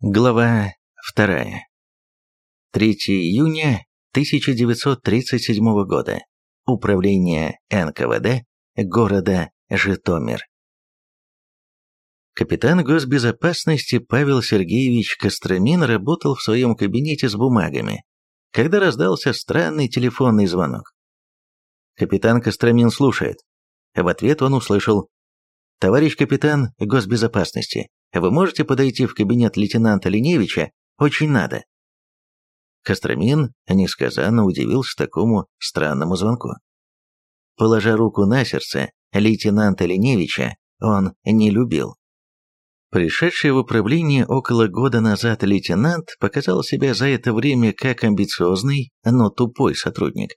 Глава 2. 3 июня 1937 года. Управление НКВД города Житомир. Капитан госбезопасности Павел Сергеевич Костромин работал в своем кабинете с бумагами, когда раздался странный телефонный звонок. Капитан Костромин слушает. В ответ он услышал «Товарищ капитан госбезопасности, вы можете подойти в кабинет лейтенанта Линевича? Очень надо». Костромин несказанно удивился такому странному звонку. Положа руку на сердце, лейтенанта Линевича он не любил. Пришедший в управление около года назад лейтенант показал себя за это время как амбициозный, но тупой сотрудник.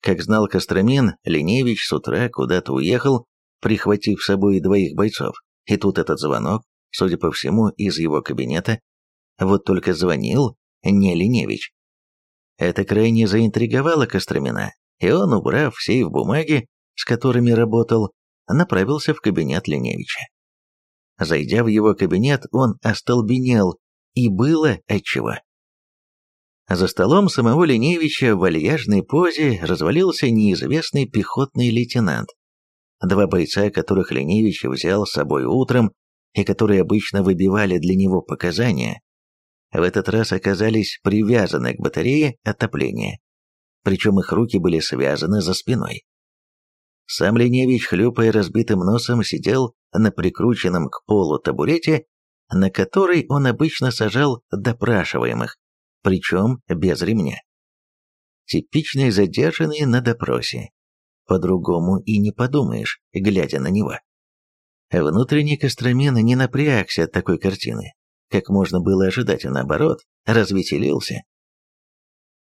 Как знал Костромин, Линевич с утра куда-то уехал, прихватив с собой двоих бойцов. И тут этот звонок, судя по всему, из его кабинета. Вот только звонил не Леневич. Это крайне заинтриговало Костромина, и он, убрав в бумаги, с которыми работал, направился в кабинет Леневича. Зайдя в его кабинет, он остолбенел, и было отчего. За столом самого Леневича в вальяжной позе развалился неизвестный пехотный лейтенант, Два бойца, которых Ленивич взял с собой утром и которые обычно выбивали для него показания, в этот раз оказались привязаны к батарее отопления. Причем их руки были связаны за спиной. Сам Леневич, хлюпая разбитым носом, сидел на прикрученном к полу табурете, на который он обычно сажал допрашиваемых, причем без ремня. Типичный задержанный на допросе, по-другому и не подумаешь, глядя на него. Внутренний Костромин не напрягся от такой картины, как можно было ожидать, а наоборот, развеселился.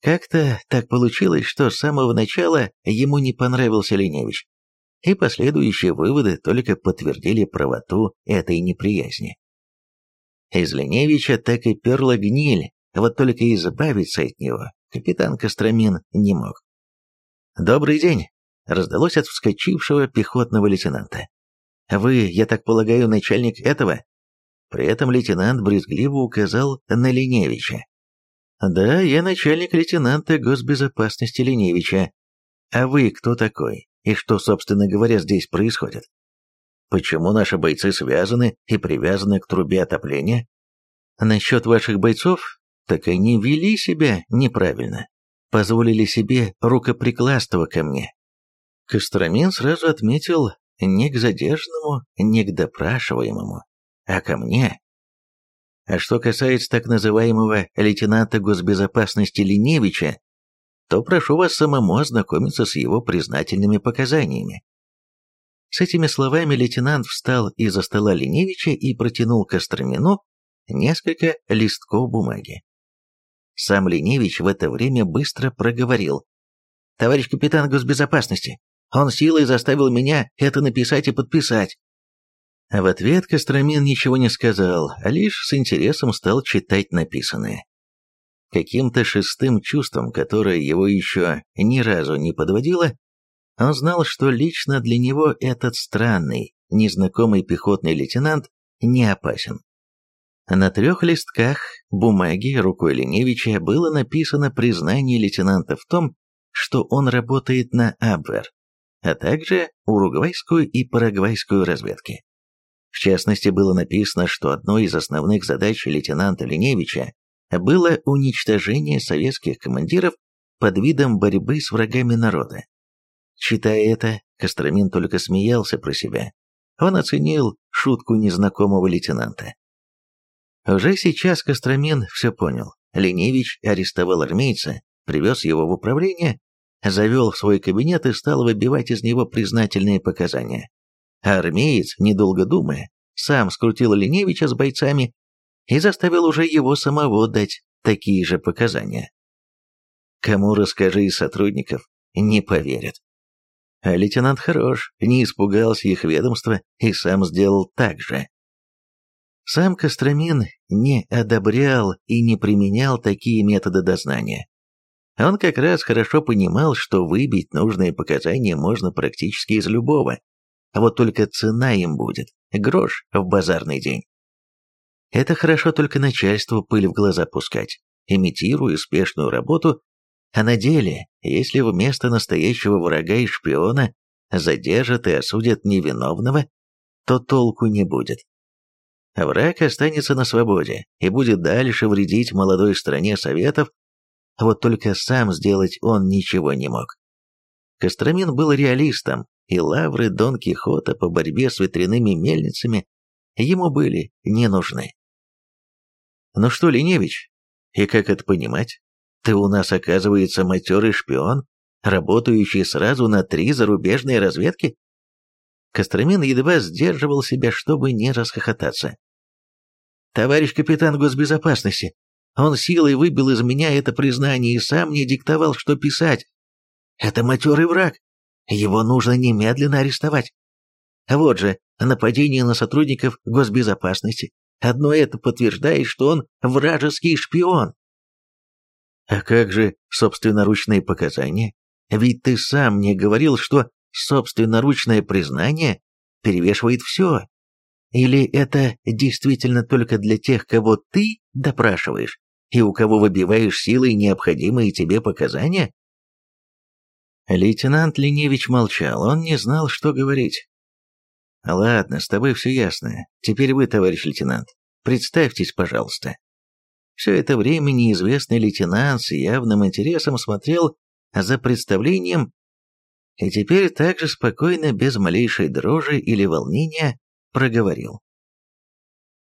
Как-то так получилось, что с самого начала ему не понравился Леневич, и последующие выводы только подтвердили правоту этой неприязни. Из Леневича так и перла гниль, вот только избавиться от него капитан Костромин не мог. «Добрый день», раздалось от вскочившего пехотного лейтенанта. «Вы, я так полагаю, начальник этого?» При этом лейтенант брезгливо указал на Леневича. «Да, я начальник лейтенанта госбезопасности Леневича. А вы кто такой? И что, собственно говоря, здесь происходит? Почему наши бойцы связаны и привязаны к трубе отопления? Насчет ваших бойцов, так они вели себя неправильно. Позволили себе рукоприкладство ко мне, Костромин сразу отметил не к задержанному, не к допрашиваемому, а ко мне. А что касается так называемого лейтенанта госбезопасности Леневича, то прошу вас самому ознакомиться с его признательными показаниями. С этими словами лейтенант встал из-за стола Леневича и протянул Костромину несколько листков бумаги. Сам Леневич в это время быстро проговорил. «Товарищ капитан госбезопасности, он силой заставил меня это написать и подписать. В ответ Костромин ничего не сказал, а лишь с интересом стал читать написанное. Каким-то шестым чувством, которое его еще ни разу не подводило, он знал, что лично для него этот странный, незнакомый пехотный лейтенант не опасен. На трех листках бумаги рукой Леневича было написано признание лейтенанта в том, что он работает на Абвер а также уругвайскую и парагвайскую разведки. В частности, было написано, что одной из основных задач лейтенанта Леневича было уничтожение советских командиров под видом борьбы с врагами народа. Читая это, Костромин только смеялся про себя. Он оценил шутку незнакомого лейтенанта. Уже сейчас Костромин все понял. Леневич арестовал армейца, привез его в управление завел в свой кабинет и стал выбивать из него признательные показания. Армеец, недолго думая, сам скрутил Леневича с бойцами и заставил уже его самого дать такие же показания. Кому расскажи из сотрудников, не поверят. А лейтенант хорош, не испугался их ведомства и сам сделал так же. Сам Костромин не одобрял и не применял такие методы дознания. Он как раз хорошо понимал, что выбить нужные показания можно практически из любого, а вот только цена им будет – грош в базарный день. Это хорошо только начальству пыль в глаза пускать, имитируя успешную работу, а на деле, если вместо настоящего врага и шпиона задержат и осудят невиновного, то толку не будет. Враг останется на свободе и будет дальше вредить молодой стране Советов, вот только сам сделать он ничего не мог. Костромин был реалистом, и лавры Дон Кихота по борьбе с ветряными мельницами ему были не нужны. «Ну что, Леневич, и как это понимать? Ты у нас, оказывается, матерый шпион, работающий сразу на три зарубежные разведки?» Костромин едва сдерживал себя, чтобы не расхохотаться. «Товарищ капитан госбезопасности, он силой выбил из меня это признание и сам мне диктовал, что писать. Это матерый враг. Его нужно немедленно арестовать. Вот же, нападение на сотрудников госбезопасности. Одно это подтверждает, что он вражеский шпион. А как же собственноручные показания? Ведь ты сам мне говорил, что собственноручное признание перевешивает все. Или это действительно только для тех, кого ты допрашиваешь, и у кого выбиваешь силой необходимые тебе показания? Лейтенант Леневич молчал, он не знал, что говорить. «Ладно, с тобой все ясно. Теперь вы, товарищ лейтенант, представьтесь, пожалуйста». Все это время неизвестный лейтенант с явным интересом смотрел за представлением и теперь также спокойно, без малейшей дрожи или волнения, проговорил.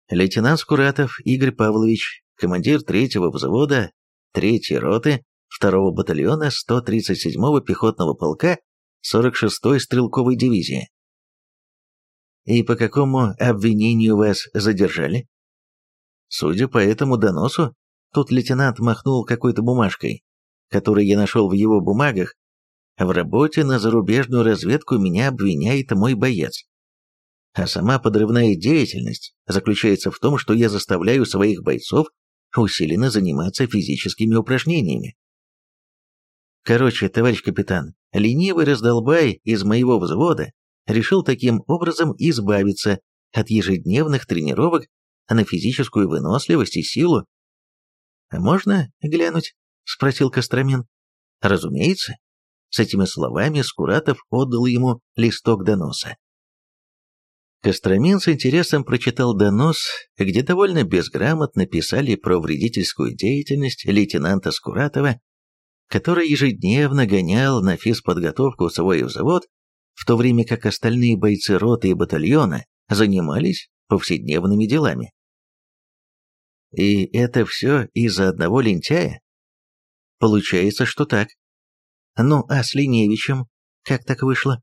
Лейтенант Скуратов Игорь Павлович, командир третьего взвода, третьей роты, второго батальона 137-го пехотного полка 46-й стрелковой дивизии. И по какому обвинению вас задержали? Судя по этому доносу, тут лейтенант махнул какой-то бумажкой, которую я нашел в его бумагах, в работе на зарубежную разведку меня обвиняет мой боец. А сама подрывная деятельность заключается в том, что я заставляю своих бойцов усиленно заниматься физическими упражнениями. Короче, товарищ капитан, ленивый раздолбай из моего взвода решил таким образом избавиться от ежедневных тренировок на физическую выносливость и силу. «А «Можно глянуть?» — спросил Костромин. «Разумеется». С этими словами Скуратов отдал ему листок доноса. Костромин с интересом прочитал донос, где довольно безграмотно писали про вредительскую деятельность лейтенанта Скуратова, который ежедневно гонял на физподготовку свой взвод, в то время как остальные бойцы роты и батальона занимались повседневными делами. И это все из-за одного лентяя? Получается, что так. Ну, а с Линевичем как так вышло?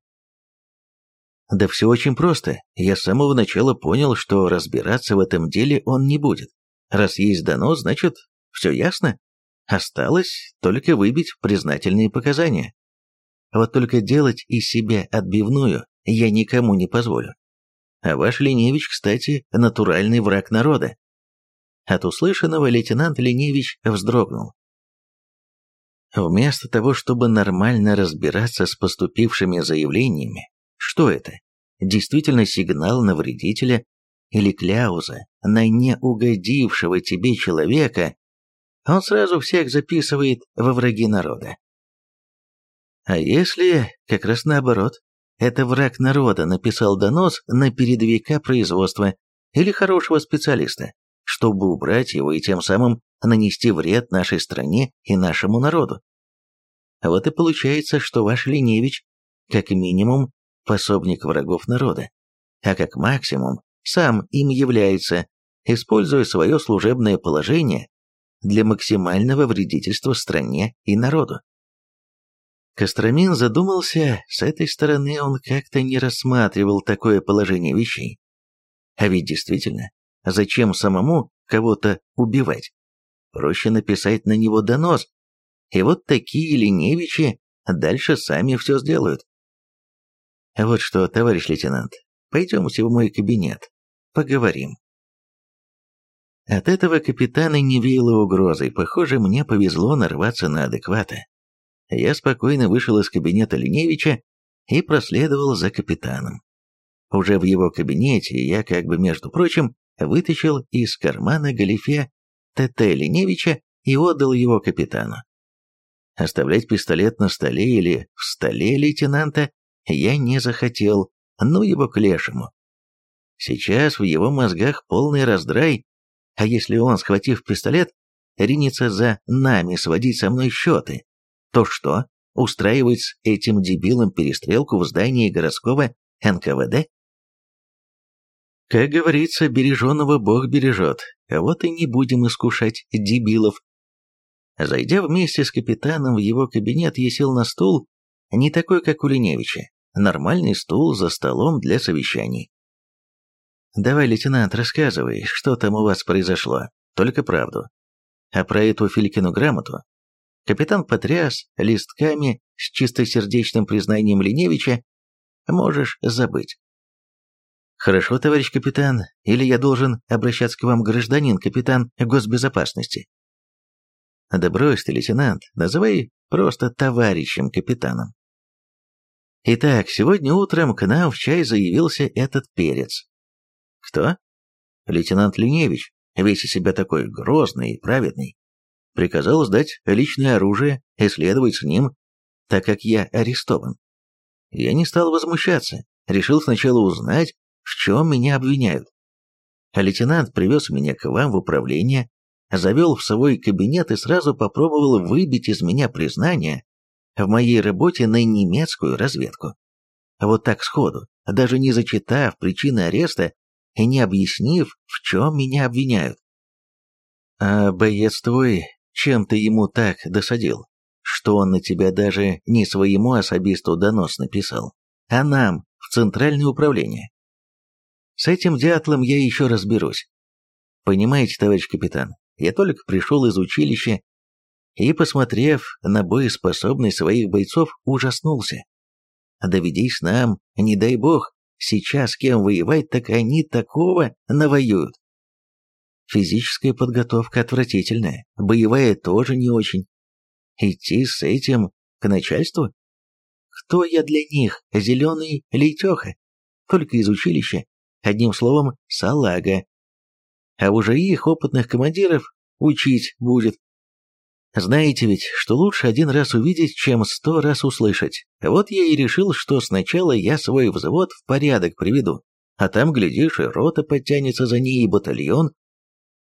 Да все очень просто. Я с самого начала понял, что разбираться в этом деле он не будет. Раз есть донос, значит, все ясно. Осталось только выбить признательные показания. Вот только делать из себя отбивную я никому не позволю. А ваш Леневич, кстати, натуральный враг народа. От услышанного лейтенант Леневич вздрогнул. Вместо того, чтобы нормально разбираться с поступившими заявлениями, что это? Действительно сигнал на вредителя или кляуза на неугодившего тебе человека, он сразу всех записывает во враги народа. А если, как раз наоборот, это враг народа написал донос на передовика производства или хорошего специалиста, чтобы убрать его и тем самым нанести вред нашей стране и нашему народу. Вот и получается, что ваш Леневич, как минимум, пособник врагов народа, а как максимум сам им является, используя свое служебное положение для максимального вредительства стране и народу. Костромин задумался, с этой стороны он как-то не рассматривал такое положение вещей. А ведь действительно, зачем самому кого-то убивать? Проще написать на него донос, и вот такие ленивичи дальше сами все сделают. Вот что, товарищ лейтенант, пойдемте в мой кабинет, поговорим. От этого капитана не веяло угрозой, похоже, мне повезло нарваться на адеквата. Я спокойно вышел из кабинета Леневича и проследовал за капитаном. Уже в его кабинете я, как бы между прочим, вытащил из кармана галифе ТТ Леневича и отдал его капитану. Оставлять пистолет на столе или в столе лейтенанта я не захотел, ну его к лешему. Сейчас в его мозгах полный раздрай, а если он, схватив пистолет, ринется за нами сводить со мной счеты, то что, устраивать с этим дебилом перестрелку в здании городского НКВД? Как говорится, береженного Бог бережет, а вот и не будем искушать дебилов. Зайдя вместе с капитаном в его кабинет, я сел на стул, не такой, как у Леневича, нормальный стул за столом для совещаний. «Давай, лейтенант, рассказывай, что там у вас произошло, только правду. А про эту Филькину грамоту?» Капитан потряс листками с чистосердечным признанием Леневича, «можешь забыть». «Хорошо, товарищ капитан, или я должен обращаться к вам, гражданин, капитан госбезопасности?» «Да брось ты, лейтенант, называй просто товарищем капитаном». Итак, сегодня утром к нам в чай заявился этот перец. Кто? Лейтенант Линевич, весь из себя такой грозный и праведный. Приказал сдать личное оружие и следовать с ним, так как я арестован. Я не стал возмущаться, решил сначала узнать, в чем меня обвиняют. Лейтенант привез меня к вам в управление, завел в свой кабинет и сразу попробовал выбить из меня признание в моей работе на немецкую разведку. Вот так сходу, даже не зачитав причины ареста и не объяснив, в чем меня обвиняют. А боец твой, чем ты ему так досадил, что он на тебя даже не своему особисту донос написал, а нам, в Центральное управление? С этим дятлом я еще разберусь. Понимаете, товарищ капитан, я только пришел из училища и, посмотрев на боеспособность своих бойцов, ужаснулся. Доведись нам, не дай бог, сейчас кем воевать, так они такого навоюют. Физическая подготовка отвратительная, боевая тоже не очень. Идти с этим к начальству? Кто я для них, зеленый лейтеха? Только из училища, одним словом, салага. А уже их, опытных командиров, учить будет. Знаете ведь, что лучше один раз увидеть, чем сто раз услышать. Вот я и решил, что сначала я свой взвод в порядок приведу, а там, глядишь, и рота подтянется за ней, и батальон.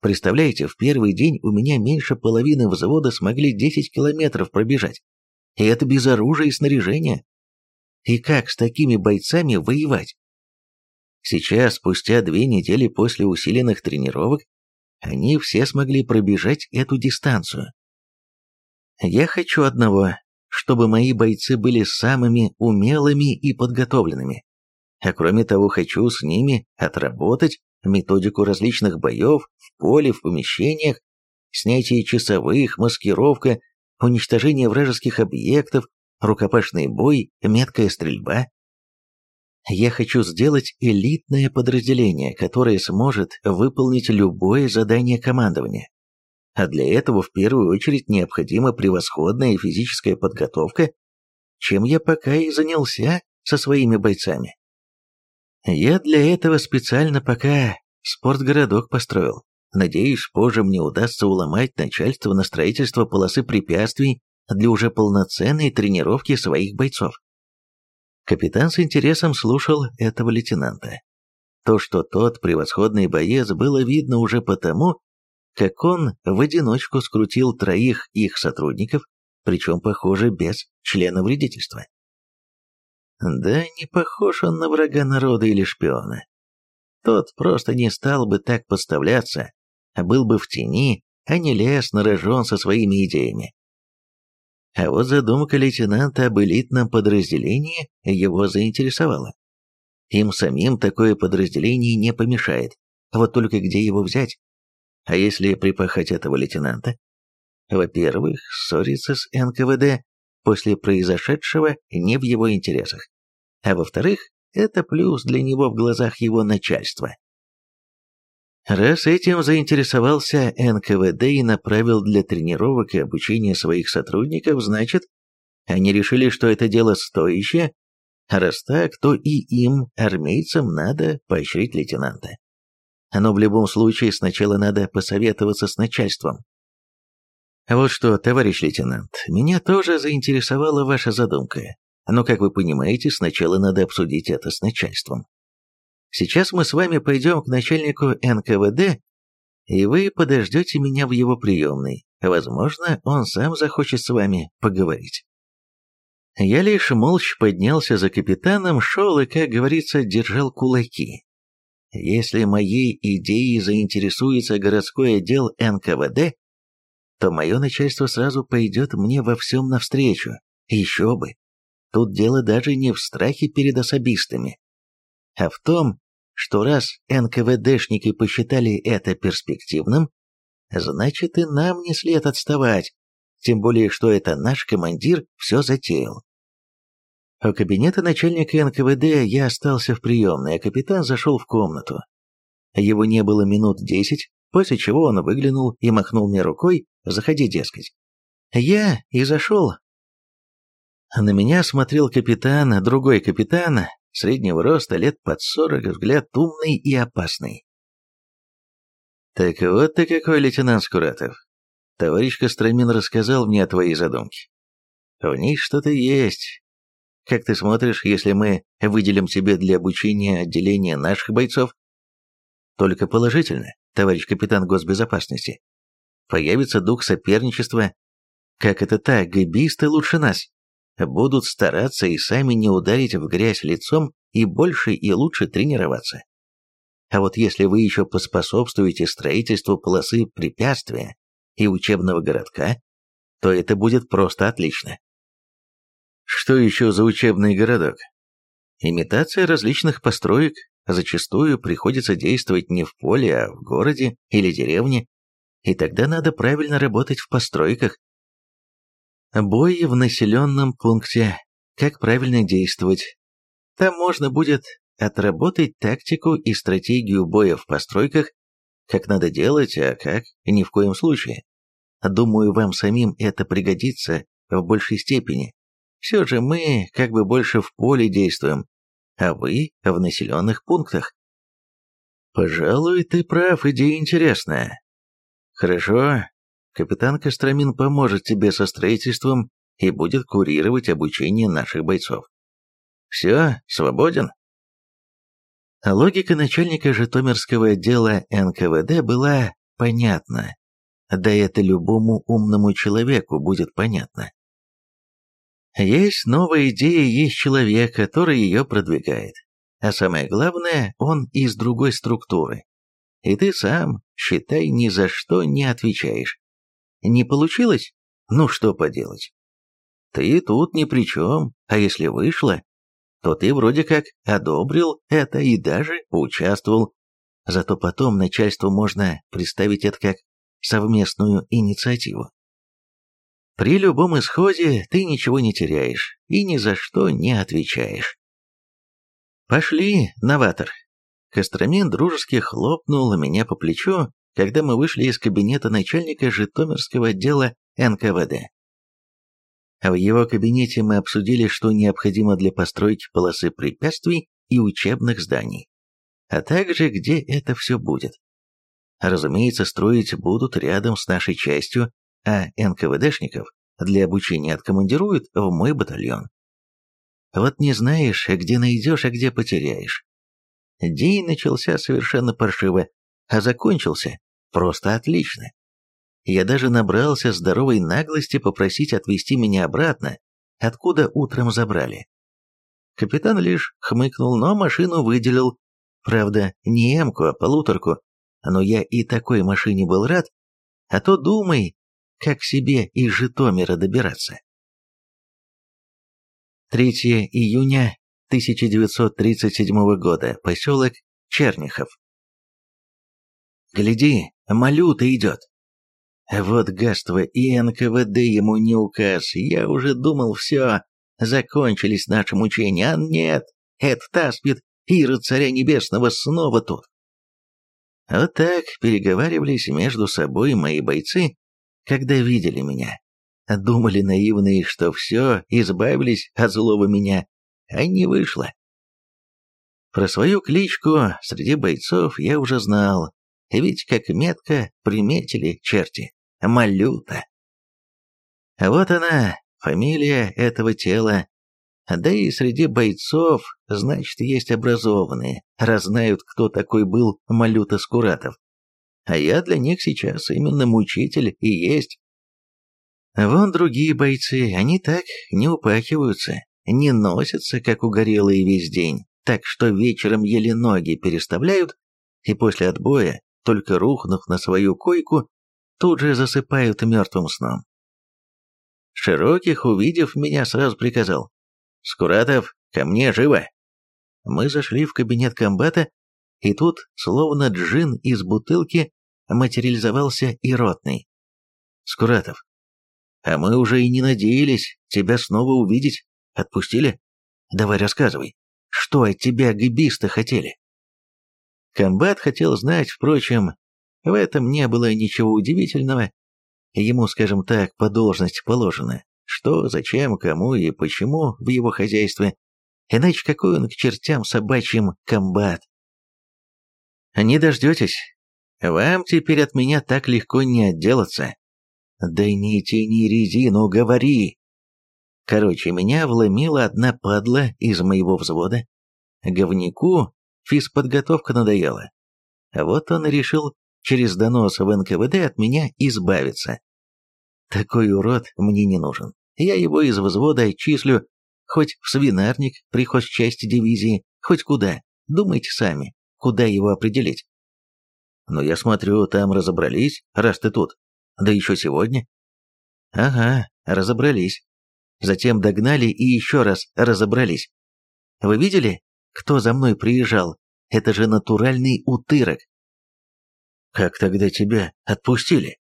Представляете, в первый день у меня меньше половины взвода смогли 10 километров пробежать. И это без оружия и снаряжения. И как с такими бойцами воевать? Сейчас, спустя две недели после усиленных тренировок, они все смогли пробежать эту дистанцию. Я хочу одного, чтобы мои бойцы были самыми умелыми и подготовленными. А кроме того, хочу с ними отработать методику различных боев в поле, в помещениях, снятие часовых, маскировка, уничтожение вражеских объектов, рукопашный бой, меткая стрельба. Я хочу сделать элитное подразделение, которое сможет выполнить любое задание командования. А для этого в первую очередь необходима превосходная физическая подготовка, чем я пока и занялся со своими бойцами. Я для этого специально пока спортгородок построил. Надеюсь, позже мне удастся уломать начальство на строительство полосы препятствий для уже полноценной тренировки своих бойцов. Капитан с интересом слушал этого лейтенанта. То, что тот превосходный боец, было видно уже потому, как он в одиночку скрутил троих их сотрудников, причем, похоже, без члена вредительства. Да не похож он на врага народа или шпиона. Тот просто не стал бы так подставляться, а был бы в тени, а не лез на рожон со своими идеями. А вот задумка лейтенанта об элитном подразделении его заинтересовала. Им самим такое подразделение не помешает, а вот только где его взять? А если припахать этого лейтенанта? Во-первых, ссориться с НКВД после произошедшего не в его интересах. А во-вторых, это плюс для него в глазах его начальства. Раз этим заинтересовался НКВД и направил для тренировок и обучения своих сотрудников, значит, они решили, что это дело стоящее, а раз так, то и им, армейцам, надо поощрить лейтенанта. Но в любом случае сначала надо посоветоваться с начальством. Вот что, товарищ лейтенант, меня тоже заинтересовала ваша задумка. Но, как вы понимаете, сначала надо обсудить это с начальством. Сейчас мы с вами пойдем к начальнику НКВД, и вы подождете меня в его приемной. Возможно, он сам захочет с вами поговорить. Я лишь молча поднялся за капитаном, шел и, как говорится, держал кулаки. Если моей идеей заинтересуется городской отдел НКВД, то мое начальство сразу пойдет мне во всем навстречу. Еще бы. Тут дело даже не в страхе перед особистами, а в том, что раз НКВДшники посчитали это перспективным, значит и нам не след отставать, тем более что это наш командир все затеял. У кабинета начальника НКВД я остался в приемной, а капитан зашел в комнату. Его не было минут десять, после чего он выглянул и махнул мне рукой, заходи, дескать. Я и зашел. На меня смотрел капитан, другой капитан, среднего роста, лет под сорок, взгляд умный и опасный. «Так вот ты какой, лейтенант Скуратов. Товарищ Костромин рассказал мне о твоей задумке. В ней что-то есть. Как ты смотришь, если мы выделим тебе для обучения отделения наших бойцов? Только положительно, товарищ капитан госбезопасности. Появится дух соперничества. Как это так, гибисты лучше нас? Будут стараться и сами не ударить в грязь лицом и больше и лучше тренироваться. А вот если вы еще поспособствуете строительству полосы препятствия и учебного городка, то это будет просто отлично. Что еще за учебный городок? Имитация различных построек, зачастую приходится действовать не в поле, а в городе или деревне, и тогда надо правильно работать в постройках. Бои в населенном пункте. Как правильно действовать? Там можно будет отработать тактику и стратегию боя в постройках, как надо делать, а как ни в коем случае. Думаю, вам самим это пригодится в большей степени. Все же мы как бы больше в поле действуем, а вы в населенных пунктах. Пожалуй, ты прав, идея интересная. Хорошо, капитан Костромин поможет тебе со строительством и будет курировать обучение наших бойцов. Все, свободен. Логика начальника Житомирского отдела НКВД была понятна. Да это любому умному человеку будет понятно. Есть новая идея, есть человек, который ее продвигает. А самое главное, он из другой структуры. И ты сам, считай, ни за что не отвечаешь. Не получилось? Ну что поделать? Ты тут ни при чем, а если вышло, то ты вроде как одобрил это и даже поучаствовал. Зато потом начальству можно представить это как совместную инициативу. При любом исходе ты ничего не теряешь и ни за что не отвечаешь. «Пошли, новатор!» Костромин дружески хлопнул меня по плечу, когда мы вышли из кабинета начальника Житомирского отдела НКВД. В его кабинете мы обсудили, что необходимо для постройки полосы препятствий и учебных зданий, а также где это все будет. Разумеется, строить будут рядом с нашей частью а НКВДшников для обучения откомандируют в мой батальон. Вот не знаешь, где найдешь, а где потеряешь. День начался совершенно паршиво, а закончился просто отлично. Я даже набрался здоровой наглости попросить отвезти меня обратно, откуда утром забрали. Капитан лишь хмыкнул, но машину выделил. Правда, не эмку, а полуторку, но я и такой машине был рад, а то думай, как себе из Житомира добираться. 3 июня 1937 года, поселок Черняхов. «Гляди, Малюта идет!» Вот гадство, и НКВД ему не указ, я уже думал, все, закончились наши мучения, а нет, этот аспид, Ира Царя Небесного снова тут. Вот так переговаривались между собой мои бойцы, когда видели меня. Думали наивные, что все, избавились от злого меня, а не вышло. Про свою кличку среди бойцов я уже знал, ведь как метко приметили черти. Малюта. Вот она, фамилия этого тела. Да и среди бойцов, значит, есть образованные, раз знают, кто такой был Малюта Скуратов. А я для них сейчас именно мучитель и есть. Вон другие бойцы, они так не упахиваются, не носятся, как угорелые весь день, так что вечером еле ноги переставляют, и после отбоя, только рухнув на свою койку, тут же засыпают мертвым сном. Широких, увидев меня, сразу приказал. «Скуратов, ко мне живо!» Мы зашли в кабинет комбата, и тут, словно джин из бутылки, материализовался и ротный. «Скуратов, а мы уже и не надеялись тебя снова увидеть. Отпустили? Давай рассказывай, что от тебя гибисты хотели?» Комбат хотел знать, впрочем, в этом не было ничего удивительного. Ему, скажем так, по должности положено. Что, зачем, кому и почему в его хозяйстве. Иначе какой он к чертям собачьим комбат? Не дождетесь. Вам теперь от меня так легко не отделаться. Да не тяни резину, говори. Короче, меня вломила одна падла из моего взвода. Говнику физподготовка надоела. Вот он и решил через донос в НКВД от меня избавиться. Такой урод мне не нужен. Я его из взвода отчислю хоть в свинарник при хозчасти дивизии, хоть куда. Думайте сами, куда его определить. Но я смотрю, там разобрались, раз ты тут. Да еще сегодня. Ага, разобрались. Затем догнали и еще раз разобрались. Вы видели, кто за мной приезжал? Это же натуральный утырок. Как тогда тебя отпустили?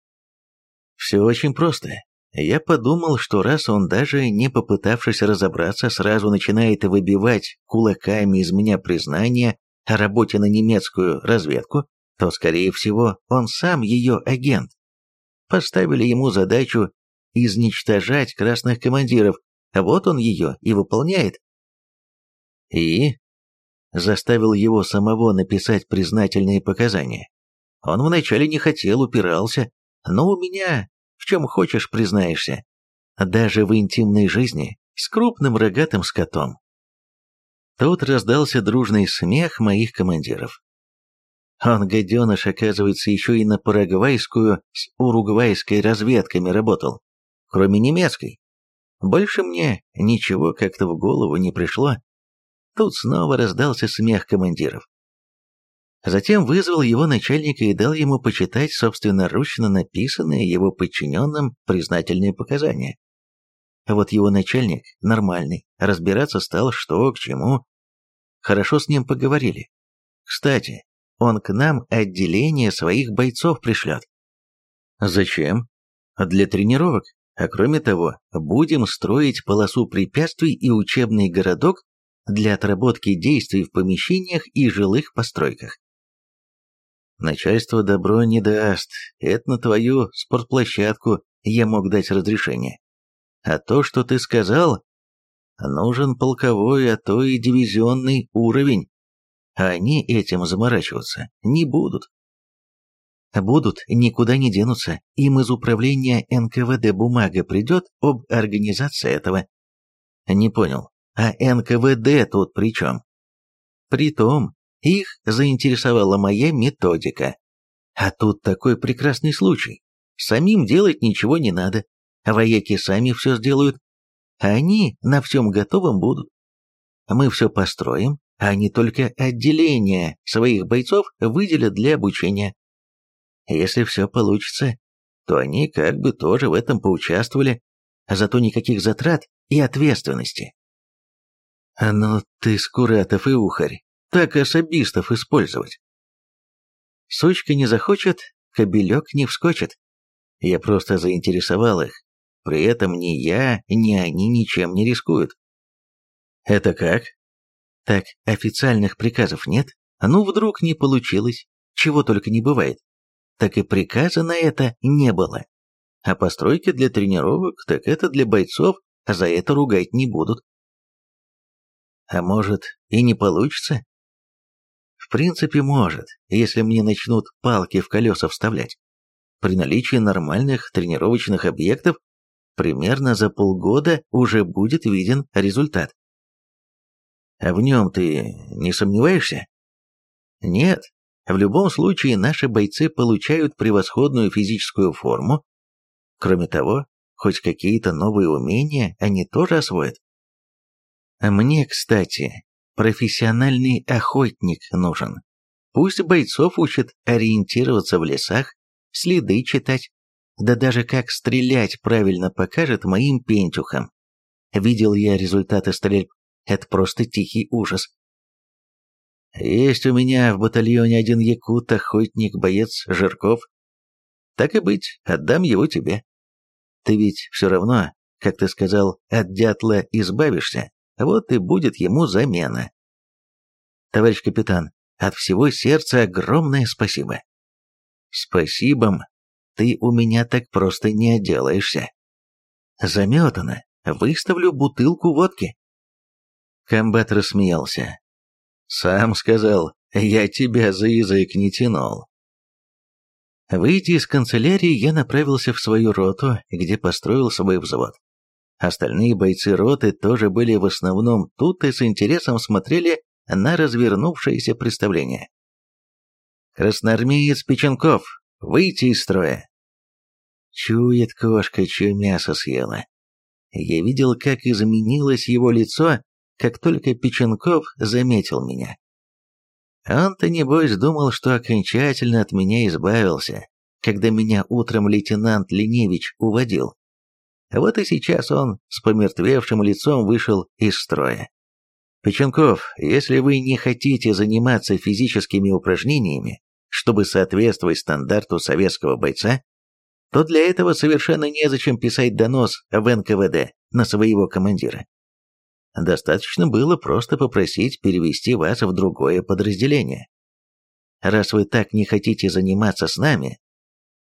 Все очень просто. Я подумал, что раз он даже не попытавшись разобраться, сразу начинает выбивать кулаками из меня признание о работе на немецкую разведку, то, скорее всего, он сам ее агент. Поставили ему задачу изничтожать красных командиров, а вот он ее и выполняет. И заставил его самого написать признательные показания. Он вначале не хотел, упирался, но у меня, в чем хочешь, признаешься. Даже в интимной жизни, с крупным рогатым скотом. Тут раздался дружный смех моих командиров. Он, гаденыш, оказывается, еще и на парагвайскую с уругвайской разведками работал, кроме немецкой. Больше мне ничего как-то в голову не пришло. Тут снова раздался смех командиров. Затем вызвал его начальника и дал ему почитать собственноручно написанные его подчиненным признательные показания. А вот его начальник, нормальный, разбираться стал, что к чему. Хорошо с ним поговорили. Кстати, он к нам отделение своих бойцов пришлет. Зачем? Для тренировок. А кроме того, будем строить полосу препятствий и учебный городок для отработки действий в помещениях и жилых постройках. Начальство добро не даст, это на твою спортплощадку я мог дать разрешение. А то, что ты сказал, нужен полковой, а то и дивизионный уровень. А они этим заморачиваться не будут. Будут, никуда не денутся. Им из управления НКВД бумага придет об организации этого. Не понял. А НКВД тут при чем? Притом, их заинтересовала моя методика. А тут такой прекрасный случай. Самим делать ничего не надо. Вояки сами все сделают. Они на всем готовом будут. Мы все построим, они только отделение своих бойцов выделят для обучения. Если все получится, то они как бы тоже в этом поучаствовали, а зато никаких затрат и ответственности. Ну ты, Скуратов и Ухарь, так особистов использовать. Сучка не захочет, кобелек не вскочит. Я просто заинтересовал их. При этом ни я, ни они ничем не рискуют. Это как? Так, официальных приказов нет. Ну, вдруг не получилось. Чего только не бывает. Так и приказа на это не было. А постройки для тренировок, так это для бойцов, а за это ругать не будут. А может, и не получится? В принципе, может, если мне начнут палки в колеса вставлять. При наличии нормальных тренировочных объектов примерно за полгода уже будет виден результат. А в нем ты не сомневаешься? Нет. В любом случае наши бойцы получают превосходную физическую форму. Кроме того, хоть какие-то новые умения они тоже освоят. Мне, кстати, профессиональный охотник нужен. Пусть бойцов учат ориентироваться в лесах, следы читать, да даже как стрелять правильно покажет моим пентюхам. Видел я результаты стрельб, это просто тихий ужас. Есть у меня в батальоне один якут, охотник, боец Жирков. Так и быть, отдам его тебе. Ты ведь все равно, как ты сказал, от дятла избавишься, вот и будет ему замена. Товарищ капитан, от всего сердца огромное спасибо. Спасибо, ты у меня так просто не отделаешься. Заметано, выставлю бутылку водки. Комбат рассмеялся. Сам сказал, я тебя за язык не тянул. Выйдя из канцелярии, я направился в свою роту, где построил свой взвод. Остальные бойцы роты тоже были в основном тут и с интересом смотрели на развернувшееся представление. «Красноармеец Печенков, выйти из строя!» Чует кошка, чье мясо съела. Я видел, как изменилось его лицо, как только Печенков заметил меня. Он-то, небось, думал, что окончательно от меня избавился, когда меня утром лейтенант Леневич уводил. Вот и сейчас он с помертвевшим лицом вышел из строя. Печенков, если вы не хотите заниматься физическими упражнениями, чтобы соответствовать стандарту советского бойца, то для этого совершенно незачем писать донос в НКВД на своего командира. Достаточно было просто попросить перевести вас в другое подразделение. Раз вы так не хотите заниматься с нами,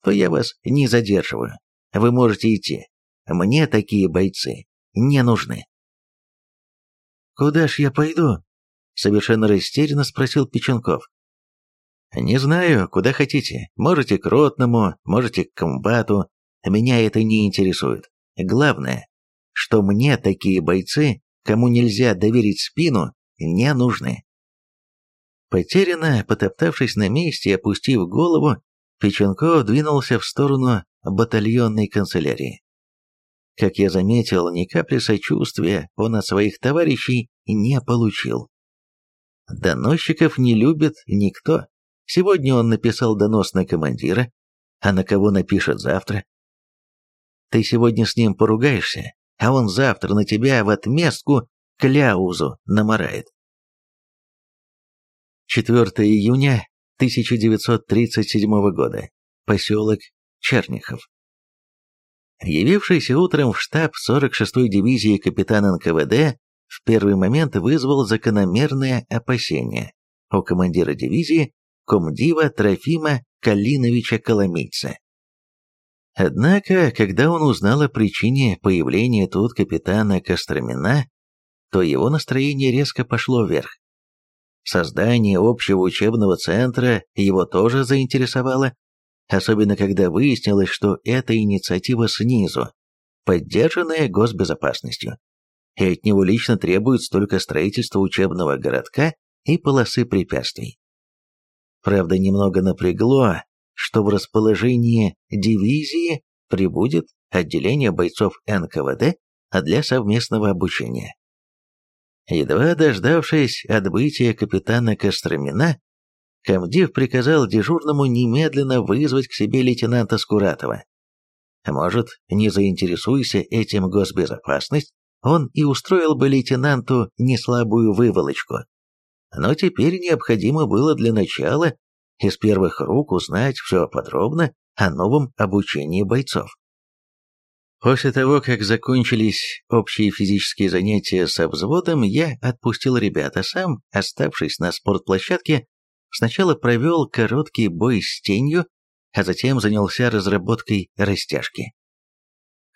то я вас не задерживаю. Вы можете идти. Мне такие бойцы не нужны. «Куда ж я пойду?» — совершенно растерянно спросил Печенков. «Не знаю, куда хотите. Можете к ротному, можете к комбату. Меня это не интересует. Главное, что мне такие бойцы кому нельзя доверить спину, не нужны. Потерянно, потоптавшись на месте и опустив голову, Печенков двинулся в сторону батальонной канцелярии. Как я заметил, ни капли сочувствия он от своих товарищей не получил. Доносчиков не любит никто. Сегодня он написал донос на командира, а на кого напишет завтра? Ты сегодня с ним поругаешься, а он завтра на тебя в отместку кляузу наморает. 4 июня 1937 года. Поселок Черняхов. Явившийся утром в штаб 46-й дивизии капитан НКВД в первый момент вызвал закономерное опасение у командира дивизии комдива Трофима Калиновича Коломейца. Однако, когда он узнал о причине появления тут капитана Костромина, то его настроение резко пошло вверх. Создание общего учебного центра его тоже заинтересовало, особенно когда выяснилось, что это инициатива снизу, поддержанная госбезопасностью, и от него лично требует только строительства учебного городка и полосы препятствий. Правда, немного напрягло, что в расположении дивизии прибудет отделение бойцов НКВД для совместного обучения. Едва дождавшись отбытия капитана Костромина, комдив приказал дежурному немедленно вызвать к себе лейтенанта Скуратова. Может, не заинтересуйся этим госбезопасность, он и устроил бы лейтенанту неслабую выволочку. Но теперь необходимо было для начала из первых рук узнать все подробно о новом обучении бойцов. После того, как закончились общие физические занятия со взводом, я отпустил ребят, а сам, оставшись на спортплощадке, сначала провел короткий бой с тенью, а затем занялся разработкой растяжки.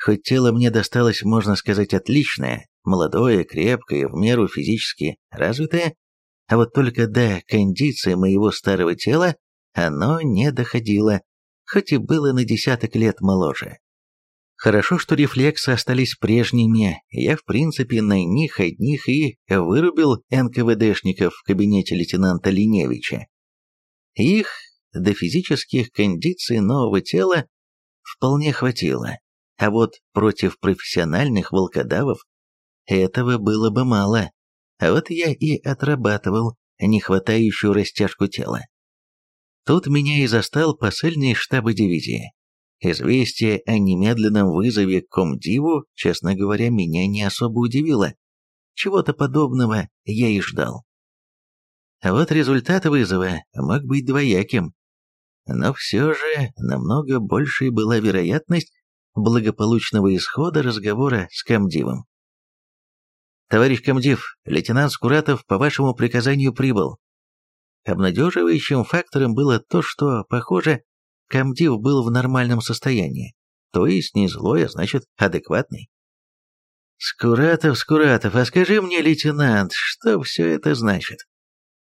Хоть тело мне досталось, можно сказать, отличное, молодое, крепкое, в меру физически развитое, а вот только до кондиции моего старого тела оно не доходило, хоть и было на десяток лет моложе. Хорошо, что рефлексы остались прежними, я в принципе на них одних и вырубил НКВДшников в кабинете лейтенанта Линевича. Их до физических кондиций нового тела вполне хватило, а вот против профессиональных волкодавов этого было бы мало, вот я и отрабатывал нехватающую растяжку тела. Тут меня и застал посыльный штаба дивизии. Известие о немедленном вызове к комдиву, честно говоря, меня не особо удивило. Чего-то подобного я и ждал. А вот результат вызова мог быть двояким. Но все же намного большей была вероятность благополучного исхода разговора с комдивом. «Товарищ комдив, лейтенант Скуратов по вашему приказанию прибыл». Обнадеживающим фактором было то, что, похоже, комдив был в нормальном состоянии, то есть не злой, а значит адекватный. «Скуратов, Скуратов, а скажи мне, лейтенант, что все это значит?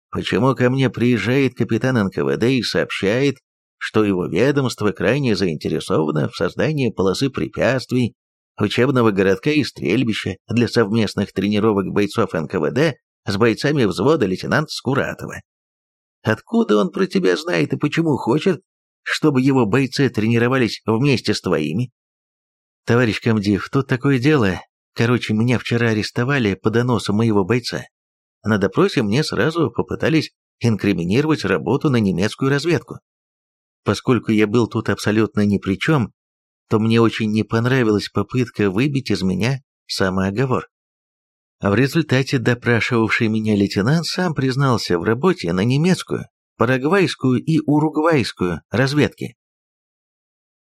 Почему ко мне приезжает капитан НКВД и сообщает, что его ведомство крайне заинтересовано в создании полосы препятствий, учебного городка и стрельбища для совместных тренировок бойцов НКВД с бойцами взвода лейтенанта Скуратова? Откуда он про тебя знает и почему хочет, чтобы его бойцы тренировались вместе с твоими? Товарищ комдив, тут такое дело. Короче, меня вчера арестовали по доносу моего бойца. На допросе мне сразу попытались инкриминировать работу на немецкую разведку. Поскольку я был тут абсолютно ни при чем, то мне очень не понравилась попытка выбить из меня самооговор. В результате допрашивавший меня лейтенант сам признался в работе на немецкую, парагвайскую и уругвайскую разведки.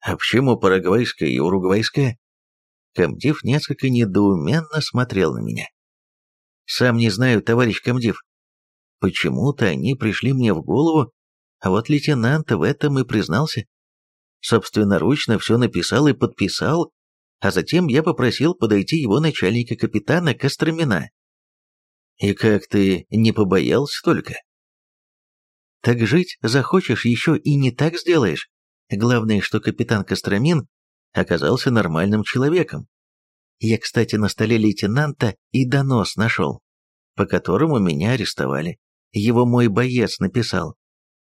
А почему парагвайская и уругвайская? Комдив несколько недоуменно смотрел на меня. Сам не знаю, товарищ комдив. Почему-то они пришли мне в голову, а вот лейтенант в этом и признался. Собственноручно все написал и подписал, а затем я попросил подойти его начальника капитана Костромина. И как ты не побоялся только? Так жить захочешь, еще и не так сделаешь. Главное, что капитан Костромин оказался нормальным человеком. Я, кстати, на столе лейтенанта и донос нашел, по которому меня арестовали. Его мой боец написал.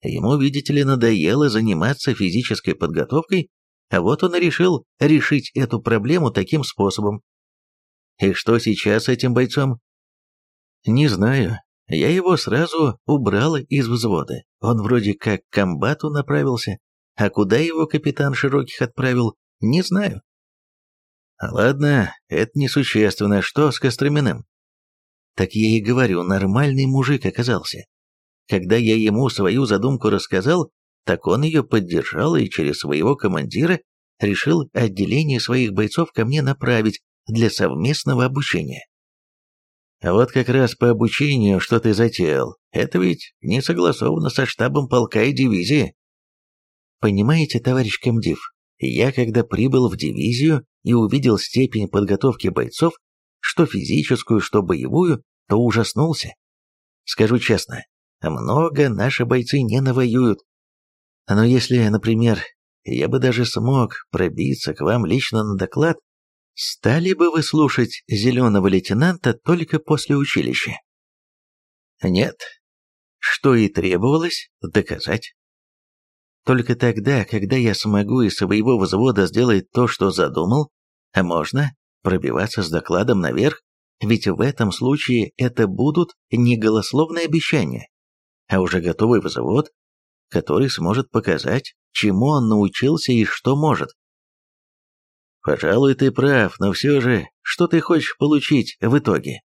Ему, видите ли, надоело заниматься физической подготовкой, а вот он и решил решить эту проблему таким способом. И что сейчас с этим бойцом? Не знаю. Я его сразу убрал из взвода. Он вроде как к комбату направился, а куда его капитан Широких отправил, не знаю. Ладно, это несущественно. Что с Костроминым? Так я и говорю, нормальный мужик оказался. Когда я ему свою задумку рассказал, так он ее поддержал и через своего командира решил отделение своих бойцов ко мне направить для совместного обучения. А вот как раз по обучению, что ты затеял, это ведь не согласовано со штабом полка и дивизии. Понимаете, товарищ комдив, я когда прибыл в дивизию и увидел степень подготовки бойцов, что физическую, что боевую, то ужаснулся. Скажу честно, много наши бойцы не навоюют. Но если, например, я бы даже смог пробиться к вам лично на доклад, стали бы вы слушать зеленого лейтенанта только после училища? Нет. Что и требовалось доказать. Только тогда, когда я смогу из своего взвода сделать то, что задумал, а можно пробиваться с докладом наверх, ведь в этом случае это будут не голословные обещания, а уже готовый взвод, который сможет показать, чему он научился и что может. Пожалуй, ты прав, но все же, что ты хочешь получить в итоге?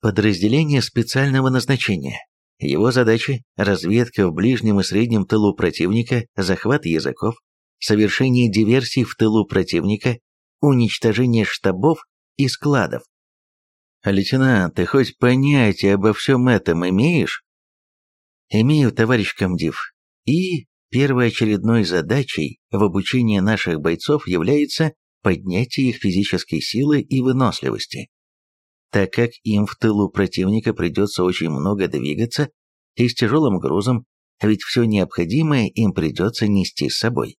Подразделение специального назначения. Его задачи – разведка в ближнем и среднем тылу противника, захват языков, совершение диверсий в тылу противника, уничтожение штабов и складов. Лейтенант, ты хоть понятие обо всем этом имеешь? Имею, товарищ комдив. И первоочередной задачей в обучении наших бойцов является поднятие их физической силы и выносливости. так как им в тылу противника придется очень много двигаться и с тяжелым грузом, ведь все необходимое им придется нести с собой.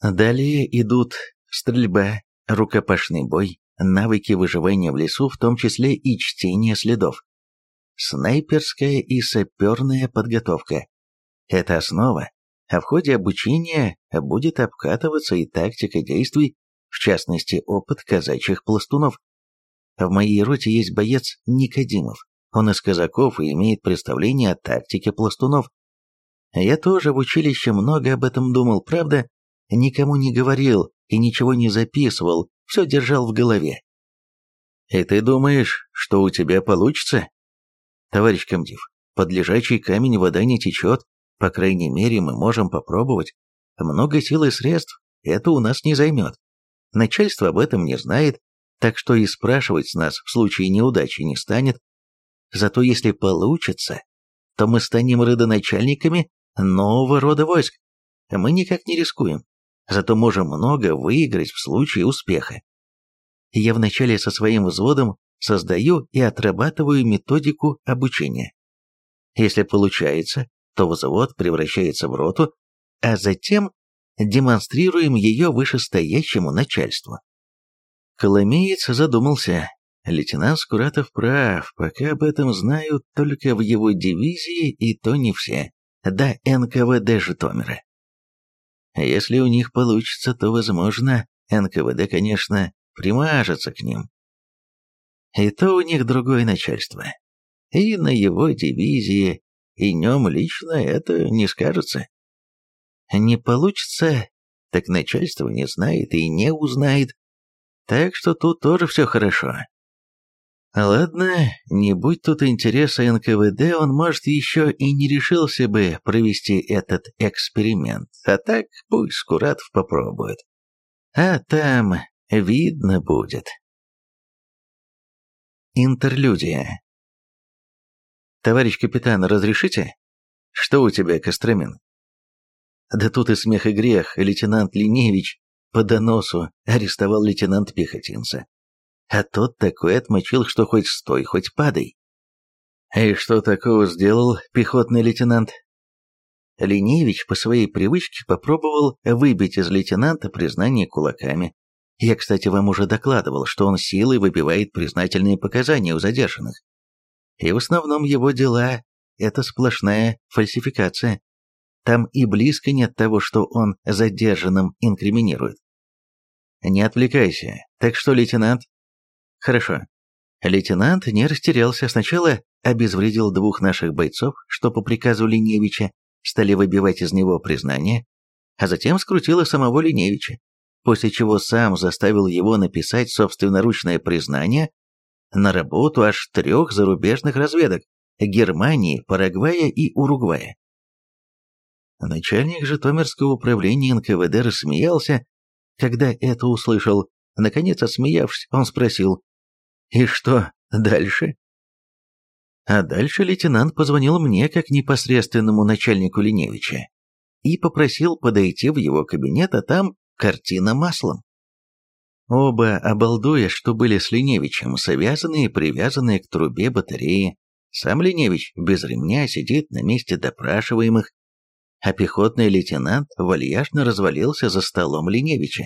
Далее идут стрельба, рукопашный бой, навыки выживания в лесу, в том числе и чтение следов. Снайперская и саперная подготовка. Это основа, а в ходе обучения будет обкатываться и тактика действий, в частности опыт казачьих пластунов. В моей роте есть боец Никодимов. Он из казаков и имеет представление о тактике пластунов. Я тоже в училище много об этом думал, правда, никому не говорил и ничего не записывал, все держал в голове. «И ты думаешь, что у тебя получится?» «Товарищ комдив, под лежачий камень вода не течет, по крайней мере, мы можем попробовать. Много сил и средств это у нас не займет. Начальство об этом не знает, так что и спрашивать с нас в случае неудачи не станет. Зато если получится, то мы станем родоначальниками нового рода войск. Мы никак не рискуем, зато можем много выиграть в случае успеха. Я вначале со своим взводом создаю и отрабатываю методику обучения. Если получается, то взвод превращается в роту, а затем демонстрируем ее вышестоящему начальству. Коломеец задумался. Лейтенант Скуратов прав, пока об этом знают только в его дивизии, и то не все. Да НКВД Житомира. Если у них получится, то, возможно, НКВД, конечно, примажется к ним. И то у них другое начальство. И на его дивизии, и нем лично это не скажется. Не получится, так начальство не знает и не узнает. Так что тут тоже все хорошо. Ладно, не будь тут интереса НКВД, он, может, еще и не решился бы провести этот эксперимент. А так пусть Скуратов попробует. А там видно будет. Интерлюдия. «Товарищ капитан, разрешите?» «Что у тебя, Костромин?» Да тут и смех и грех, лейтенант Линевич по доносу арестовал лейтенант Пехотинца. А тот такой отмочил, что хоть стой, хоть падай. И что такого сделал пехотный лейтенант? Линевич по своей привычке попробовал выбить из лейтенанта признание кулаками. Я, кстати, вам уже докладывал, что он силой выбивает признательные показания у задержанных. И в основном его дела – это сплошная фальсификация. Там и близко нет того, что он задержанным инкриминирует. Не отвлекайся. Так что, лейтенант? Хорошо. Лейтенант не растерялся. Сначала обезвредил двух наших бойцов, что по приказу Линевича стали выбивать из него признание, а затем скрутил и самого Линевича, после чего сам заставил его написать собственноручное признание на работу аж трех зарубежных разведок – Германии, Парагвая и Уругвая. Начальник Житомирского управления НКВД рассмеялся, когда это услышал. Наконец, отсмеявшись, он спросил, «И что дальше?» А дальше лейтенант позвонил мне как непосредственному начальнику Линевича и попросил подойти в его кабинет, а там картина маслом. Оба, обалдуя, что были с Линевичем, связанные и привязанные к трубе батареи. Сам Линевич без ремня сидит на месте допрашиваемых, а пехотный лейтенант вальяжно развалился за столом Линевича.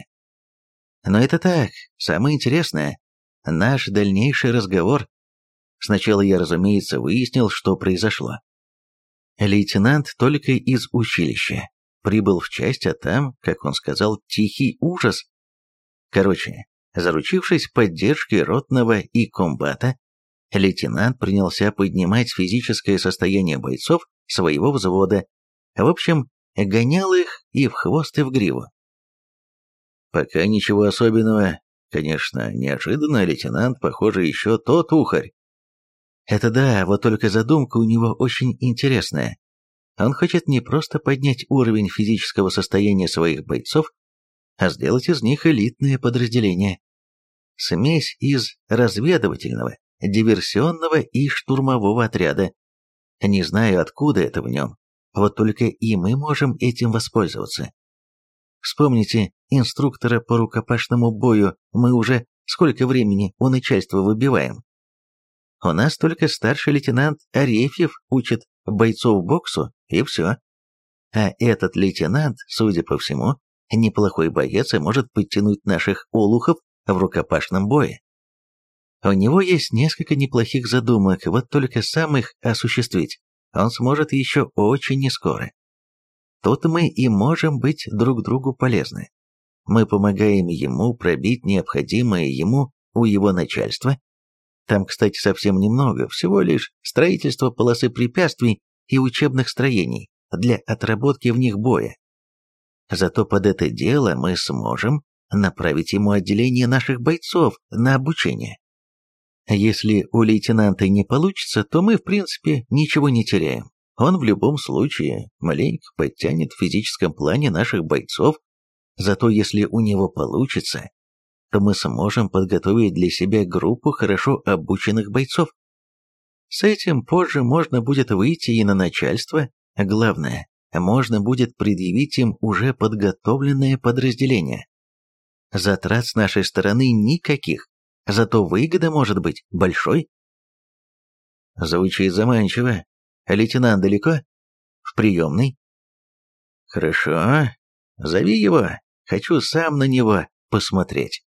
Но это так, самое интересное, наш дальнейший разговор. Сначала я, разумеется, выяснил, что произошло. Лейтенант только из училища. Прибыл в часть, а там, как он сказал, тихий ужас. Короче, заручившись поддержкой ротного и комбата, лейтенант принялся поднимать физическое состояние бойцов своего взвода в общем, гонял их и в хвост, и в гриву. Пока ничего особенного. Конечно, неожиданно лейтенант, похоже, еще тот ухарь. Это да, вот только задумка у него очень интересная. Он хочет не просто поднять уровень физического состояния своих бойцов, а сделать из них элитное подразделение. Смесь из разведывательного, диверсионного и штурмового отряда. Не знаю, откуда это в нем, вот только и мы можем этим воспользоваться. Вспомните, инструктора по рукопашному бою мы уже сколько времени у начальства выбиваем. У нас только старший лейтенант Арефьев учит бойцов боксу, и все. А этот лейтенант, судя по всему, неплохой боец и может подтянуть наших олухов в рукопашном бое. У него есть несколько неплохих задумок, вот только сам их осуществить он сможет еще очень нескоро. Тут мы и можем быть друг другу полезны. Мы помогаем ему пробить необходимое ему у его начальства. Там, кстати, совсем немного, всего лишь строительство полосы препятствий и учебных строений для отработки в них боя. Зато под это дело мы сможем направить ему отделение наших бойцов на обучение. Если у лейтенанта не получится, то мы, в принципе, ничего не теряем. Он в любом случае маленько подтянет в физическом плане наших бойцов, зато если у него получится, то мы сможем подготовить для себя группу хорошо обученных бойцов. С этим позже можно будет выйти и на начальство, а главное, можно будет предъявить им уже подготовленное подразделение. Затрат с нашей стороны никаких, зато выгода может быть большой. Звучит заманчиво. Лейтенант далеко? В приемной? Хорошо. Зови его. Хочу сам на него посмотреть.